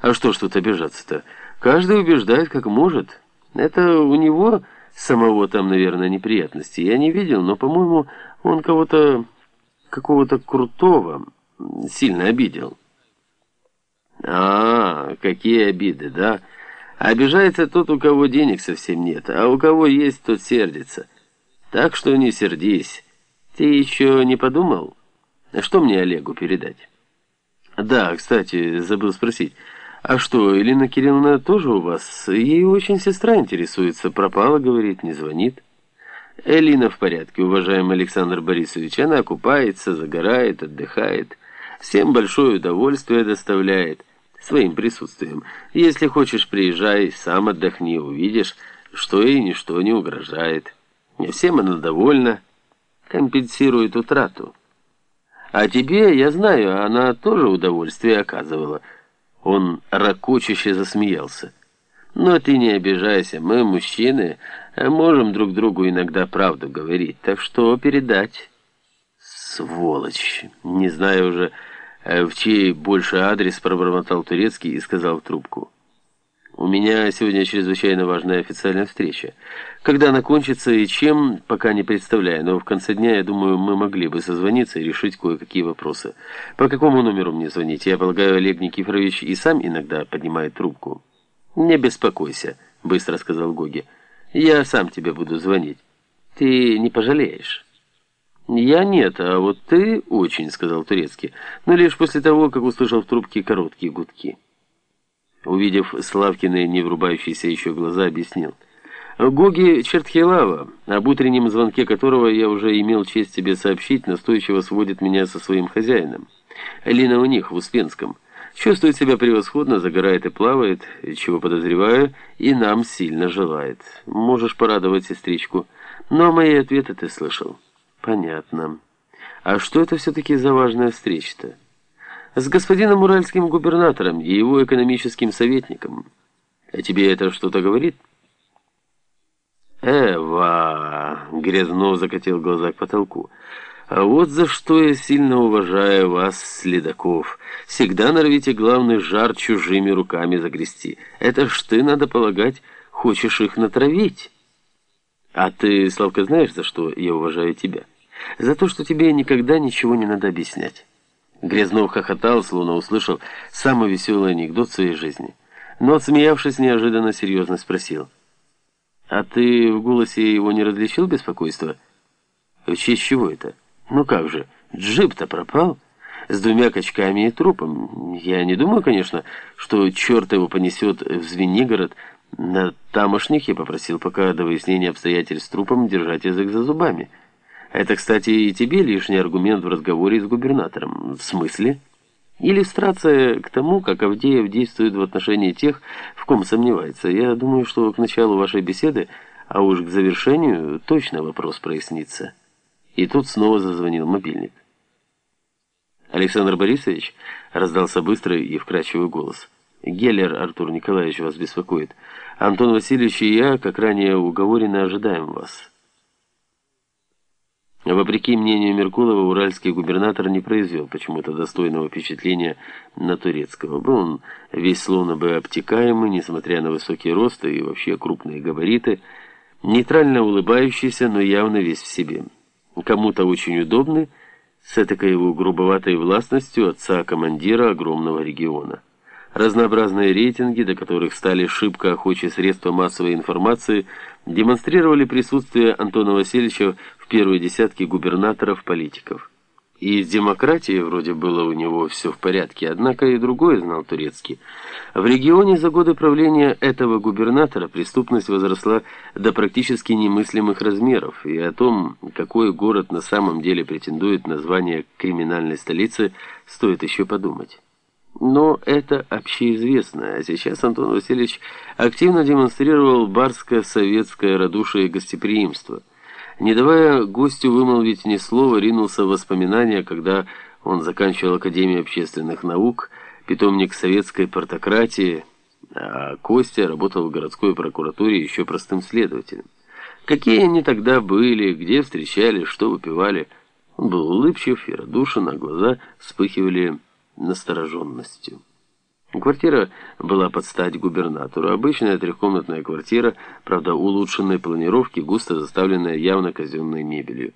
А что ж тут обижаться-то? Каждый убеждает, как может. Это у него самого там, наверное, неприятности. Я не видел, но, по-моему, он кого-то, какого-то крутого сильно обидел. А, какие обиды, да? Обижается тот, у кого денег совсем нет, а у кого есть, тот сердится. Так что не сердись. Ты еще не подумал, что мне Олегу передать? Да, кстати, забыл спросить. А что, Элина Кирилловна тоже у вас? Ей очень сестра интересуется. Пропала, говорит, не звонит. Элина в порядке, уважаемый Александр Борисович. Она купается, загорает, отдыхает. Всем большое удовольствие доставляет своим присутствием. Если хочешь, приезжай, сам отдохни, увидишь, что ей ничто не угрожает. Всем она довольна, компенсирует утрату. А тебе, я знаю, она тоже удовольствие оказывала. Он ракочуще засмеялся. Но ты не обижайся, мы, мужчины, можем друг другу иногда правду говорить. Так что передать? Сволочь. Не знаю уже, э, в чей больше адрес пробормотал турецкий и сказал в трубку. У меня сегодня чрезвычайно важная официальная встреча. Когда она кончится и чем, пока не представляю, но в конце дня, я думаю, мы могли бы созвониться и решить кое-какие вопросы. По какому номеру мне звонить? Я полагаю, Олег Никифорович и сам иногда поднимает трубку. «Не беспокойся», — быстро сказал Гоги. «Я сам тебе буду звонить. Ты не пожалеешь». «Я нет, а вот ты очень», — сказал Турецкий, но лишь после того, как услышал в трубке короткие гудки. Увидев Славкины не врубающиеся еще глаза, объяснил. Гоги Чертхилава, об утреннем звонке которого я уже имел честь тебе сообщить, настойчиво сводит меня со своим хозяином. Лина у них, в Успенском. Чувствует себя превосходно, загорает и плавает, чего подозреваю, и нам сильно желает. Можешь порадовать сестричку. Но мои ответы ты слышал. Понятно. А что это все-таки за важная встреча-то? С господином уральским губернатором и его экономическим советником. А тебе это что-то говорит? Эва, Грязнов закатил глаза к потолку. А вот за что я сильно уважаю вас, следаков. Всегда норовите главный жар чужими руками загрести. Это ж ты, надо полагать, хочешь их натравить. А ты, Славка, знаешь, за что я уважаю тебя? За то, что тебе никогда ничего не надо объяснять. Грязнов хохотал, словно услышал самый веселый анекдот своей жизни. Но, отсмеявшись, неожиданно серьезно спросил. «А ты в голосе его не различил беспокойство?» «В честь чего это?» «Ну как же, джип-то пропал?» «С двумя качками и трупом. Я не думаю, конечно, что черт его понесет в Звенигород. На тамошних я попросил пока до выяснения обстоятельств с трупом держать язык за зубами». Это, кстати, и тебе лишний аргумент в разговоре с губернатором. В смысле? Иллюстрация к тому, как Авдеев действует в отношении тех, в ком сомневается. Я думаю, что к началу вашей беседы, а уж к завершению, точно вопрос прояснится. И тут снова зазвонил мобильник. Александр Борисович раздался быстрый и вкрадчивый голос. Геллер Артур Николаевич вас беспокоит. Антон Васильевич и я, как ранее уговорено, ожидаем вас. Вопреки мнению Меркулова, уральский губернатор не произвел почему-то достойного впечатления на турецкого. Был он весь словно бы обтекаемый, несмотря на высокий рост и вообще крупные габариты, нейтрально улыбающийся, но явно весь в себе. Кому-то очень удобный, с этакой его грубоватой властностью отца-командира огромного региона. Разнообразные рейтинги, до которых стали шибко охочие средства массовой информации, демонстрировали присутствие Антона Васильевича в первой десятке губернаторов-политиков. И с демократией вроде было у него все в порядке, однако и другое знал турецкий. В регионе за годы правления этого губернатора преступность возросла до практически немыслимых размеров, и о том, какой город на самом деле претендует на звание криминальной столицы, стоит еще подумать. Но это общеизвестно, а сейчас Антон Васильевич активно демонстрировал барско-советское радушие и гостеприимство. Не давая гостю вымолвить ни слова, ринулся в воспоминания, когда он заканчивал Академию общественных наук, питомник советской портократии, а Костя работал в городской прокуратуре еще простым следователем. Какие они тогда были, где встречались, что выпивали. Он был улыбчив и радушен, а глаза вспыхивали настороженностью. Квартира была под стать губернатору. Обычная трехкомнатная квартира, правда улучшенной планировки, густо заставленная явно казенной мебелью.